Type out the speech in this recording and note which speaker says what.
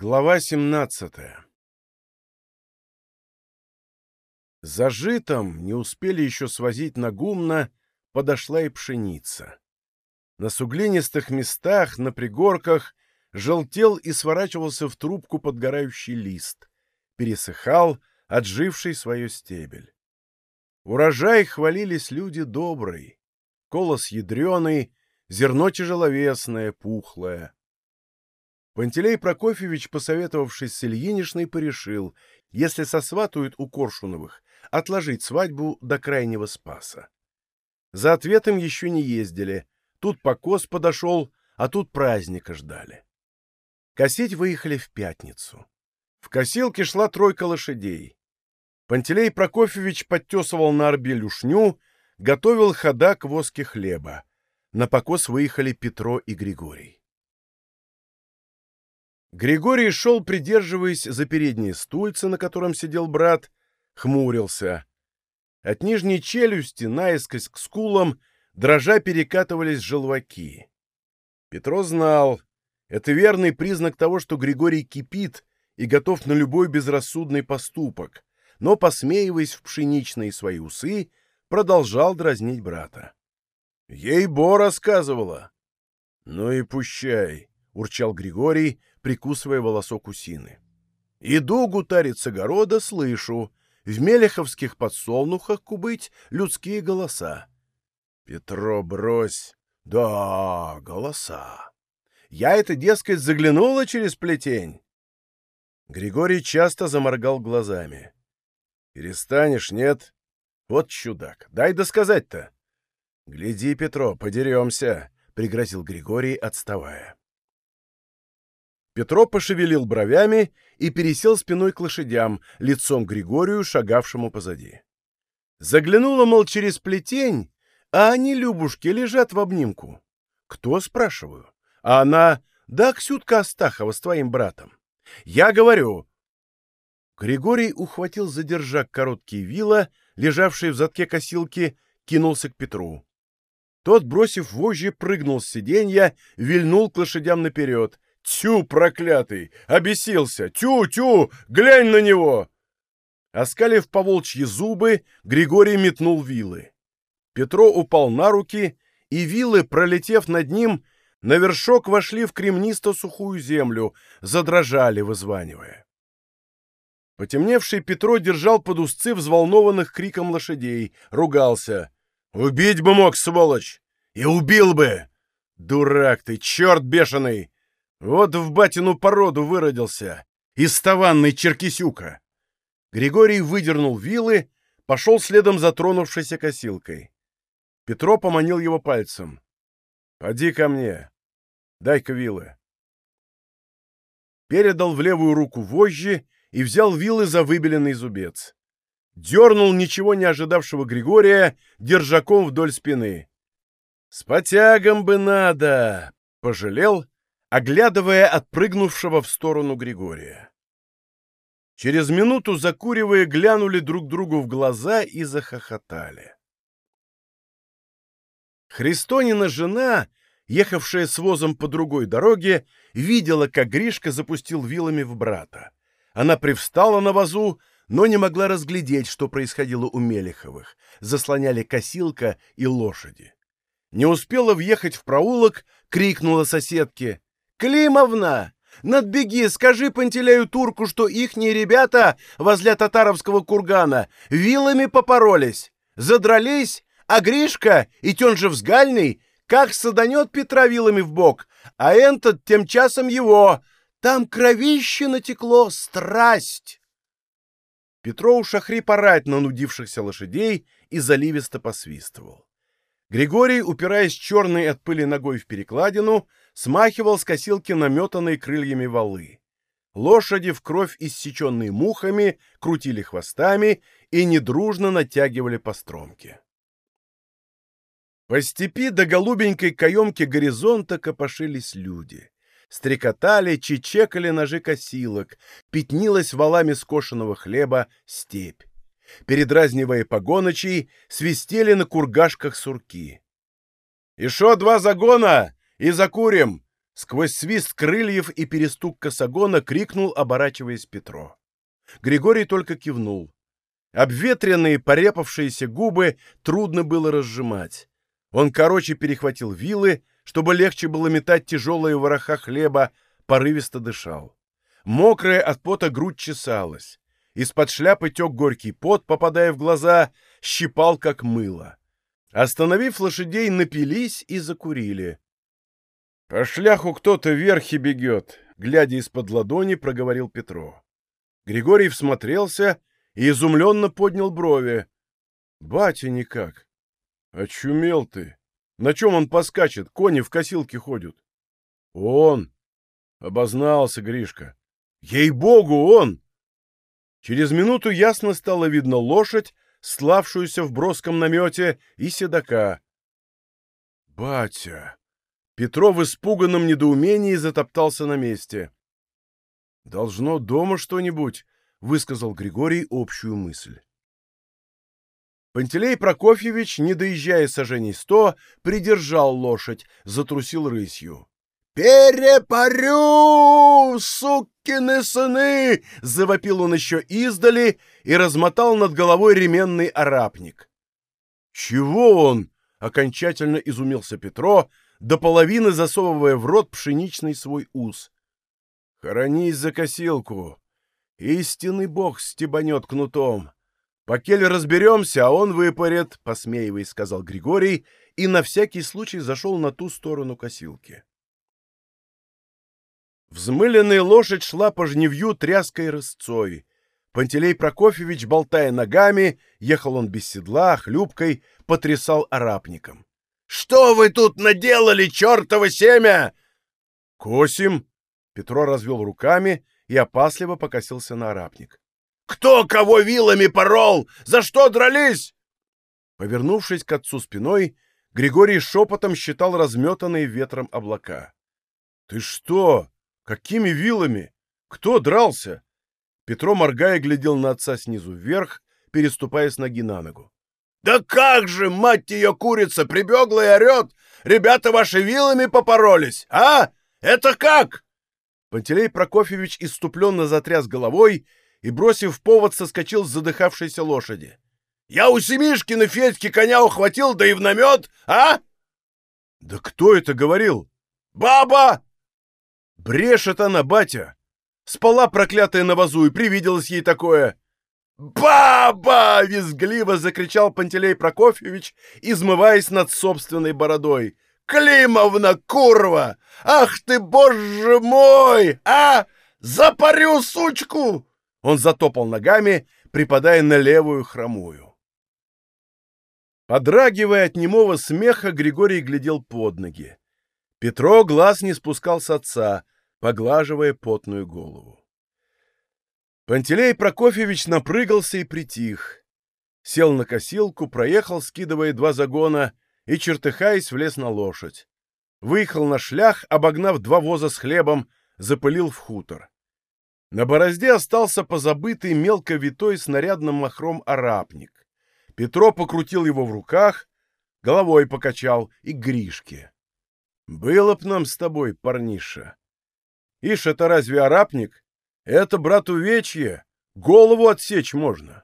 Speaker 1: Глава 17 За житом не успели еще свозить на гумно, подошла и пшеница. На суглинистых местах, на пригорках желтел и сворачивался в трубку подгорающий лист, пересыхал, отживший свое стебель. Урожай хвалились люди добрый, колос ядреный, зерно тяжеловесное, пухлое. Пантелей Прокофьевич, посоветовавшись с Ильинишной, порешил, если сосватают у Коршуновых, отложить свадьбу до крайнего спаса. За ответом еще не ездили. Тут покос подошел, а тут праздника ждали. Косить выехали в пятницу. В косилке шла тройка лошадей. Пантелей Прокофьевич подтесывал на орбе люшню, готовил хода к воске хлеба. На покос выехали Петро и Григорий. Григорий шел, придерживаясь за передние стульцы, на котором сидел брат, хмурился. От нижней челюсти, наискось к скулам, дрожа перекатывались желваки. Петро знал, это верный признак того, что Григорий кипит и готов на любой безрассудный поступок, но, посмеиваясь в пшеничные свои усы, продолжал дразнить брата. «Ей-бо рассказывала!» «Ну и пущай!» — урчал Григорий, прикусывая волосок усины. «Иду гутарить с огорода, слышу. В мелеховских подсолнухах кубыть людские голоса». «Петро, брось!» «Да, голоса. Я это, дескать, заглянула через плетень». Григорий часто заморгал глазами. «Перестанешь, нет? Вот чудак, дай досказать-то!» «Гляди, Петро, подеремся!» — пригрозил Григорий, отставая. Петро пошевелил бровями и пересел спиной к лошадям, лицом к Григорию, шагавшему позади. Заглянула, мол, через плетень, а они, Любушки, лежат в обнимку. Кто, спрашиваю? А она, да, Ксютка Астахова с твоим братом. Я говорю... Григорий ухватил за держак короткие вила, лежавшие в задке косилки, кинулся к Петру. Тот, бросив вожжи, прыгнул с сиденья, вильнул к лошадям наперед — Тю, проклятый! Обесился! Тю-тю! Глянь на него!» Оскалив поволчьи зубы, Григорий метнул вилы. Петро упал на руки, и вилы, пролетев над ним, на вершок вошли в кремнисто-сухую землю, задрожали, вызванивая. Потемневший Петро держал под узцы взволнованных криком лошадей, ругался. «Убить бы мог, сволочь! И убил бы! Дурак ты, черт бешеный! Вот в батину породу выродился. Из таванной черкисюка. Григорий выдернул вилы, пошел следом за тронувшейся косилкой. Петро поманил его пальцем. «Поди ко мне. Дай-ка вилы». Передал в левую руку вожжи и взял вилы за выбеленный зубец. Дернул ничего не ожидавшего Григория держаком вдоль спины. «С потягом бы надо!» — пожалел оглядывая отпрыгнувшего в сторону Григория. Через минуту, закуривая, глянули друг другу в глаза и захохотали. Христонина жена, ехавшая с возом по другой дороге, видела, как Гришка запустил вилами в брата. Она привстала на вазу, но не могла разглядеть, что происходило у Мелеховых. Заслоняли косилка и лошади. Не успела въехать в проулок, крикнула соседке. «Климовна! Надбеги, скажи Пантелею Турку, что ихние ребята возле татаровского кургана вилами попоролись, задрались, а Гришка, и тен же взгальный, как саданет Петра вилами в бок, а этот тем часом его. Там кровище натекло, страсть!» Петро уж охрип орать на нудившихся лошадей и заливисто посвистывал. Григорий, упираясь черной от пыли ногой в перекладину, смахивал с косилки наметанные крыльями валы. Лошади в кровь иссеченные мухами крутили хвостами и недружно натягивали по стромке. По степи до голубенькой каемки горизонта копошились люди. Стрекотали, чечекали ножи косилок, пятнилась валами скошенного хлеба степь. Передразнивая погоночей, свистели на кургашках сурки. «И шо два загона? И закурим! Сквозь свист крыльев и перестук косогона крикнул, оборачиваясь Петро. Григорий только кивнул. Обветренные, порепавшиеся губы трудно было разжимать. Он короче перехватил вилы, чтобы легче было метать тяжелые вороха хлеба, порывисто дышал. Мокрая от пота грудь чесалась. Из-под шляпы тек горький пот, попадая в глаза, щипал, как мыло. Остановив лошадей, напились и закурили. — По шляху кто-то верхи бегет, — глядя из-под ладони, проговорил Петро. Григорий всмотрелся и изумленно поднял брови. — Батя никак. — Очумел ты. На чем он поскачет? Кони в косилке ходят. — Он. Обознался Гришка. — Ей-богу, он! Через минуту ясно стало видно лошадь, славшуюся в броском намете, и седока. «Батя!» Петров в испуганном недоумении затоптался на месте. «Должно дома что-нибудь», — высказал Григорий общую мысль. Пантелей Прокофьевич, не доезжая сажений сто, придержал лошадь, затрусил рысью. «Перепарю, сукины сыны!» — завопил он еще издали и размотал над головой ременный арапник. «Чего он?» — окончательно изумился Петро, до половины засовывая в рот пшеничный свой ус. «Хоронись за косилку! Истинный бог стебанет кнутом! Покель разберемся, а он выпарет!» — посмеиваясь, сказал Григорий, и на всякий случай зашел на ту сторону косилки. Взмыленная лошадь шла по жневью тряской рысцой. Пантелей Прокофьевич, болтая ногами, ехал он без седла, хлюпкой, потрясал арапником. — Что вы тут наделали, чертово семя? — Косим. Петро развел руками и опасливо покосился на арапник. — Кто кого вилами порол? За что дрались? Повернувшись к отцу спиной, Григорий шепотом считал разметанные ветром облака. — Ты что? Какими вилами? Кто дрался? Петро, моргая, глядел на отца снизу вверх, переступая с ноги на ногу. «Да как же, мать ее, курица, прибегла и орет! Ребята ваши вилами попоролись, а? Это как?» Пантелей Прокофьевич иступленно затряс головой и, бросив повод, соскочил с задыхавшейся лошади. «Я у Семишкина Федьки коня ухватил, да и в намет, а?» «Да кто это говорил?» «Баба! Брешет она, батя! Спала проклятая на вазу, и привиделось ей такое. «Баба!» — визгливо закричал Пантелей Прокофьевич, измываясь над собственной бородой. «Климовна, курва! Ах ты, боже мой! А! Запарю сучку!» Он затопал ногами, припадая на левую хромую. Подрагивая от немого смеха, Григорий глядел под ноги. Петро глаз не спускал с отца, поглаживая потную голову. Пантелей Прокофьевич напрыгался и притих. Сел на косилку, проехал, скидывая два загона, и, чертыхаясь, влез на лошадь. Выехал на шлях, обогнав два воза с хлебом, запылил в хутор. На борозде остался позабытый мелко витой снарядным махром арапник. Петро покрутил его в руках, головой покачал и к Гришке. Было б нам с тобой, парниша. Ишь, это разве арапник? Это, брат, увечье. Голову отсечь можно.